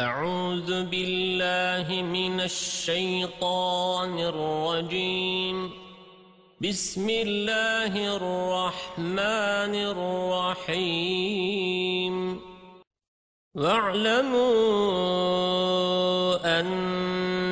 أعوذ بالله من الشيطان الرجيم. بسم الله الرحمن الرحيم. واعلموا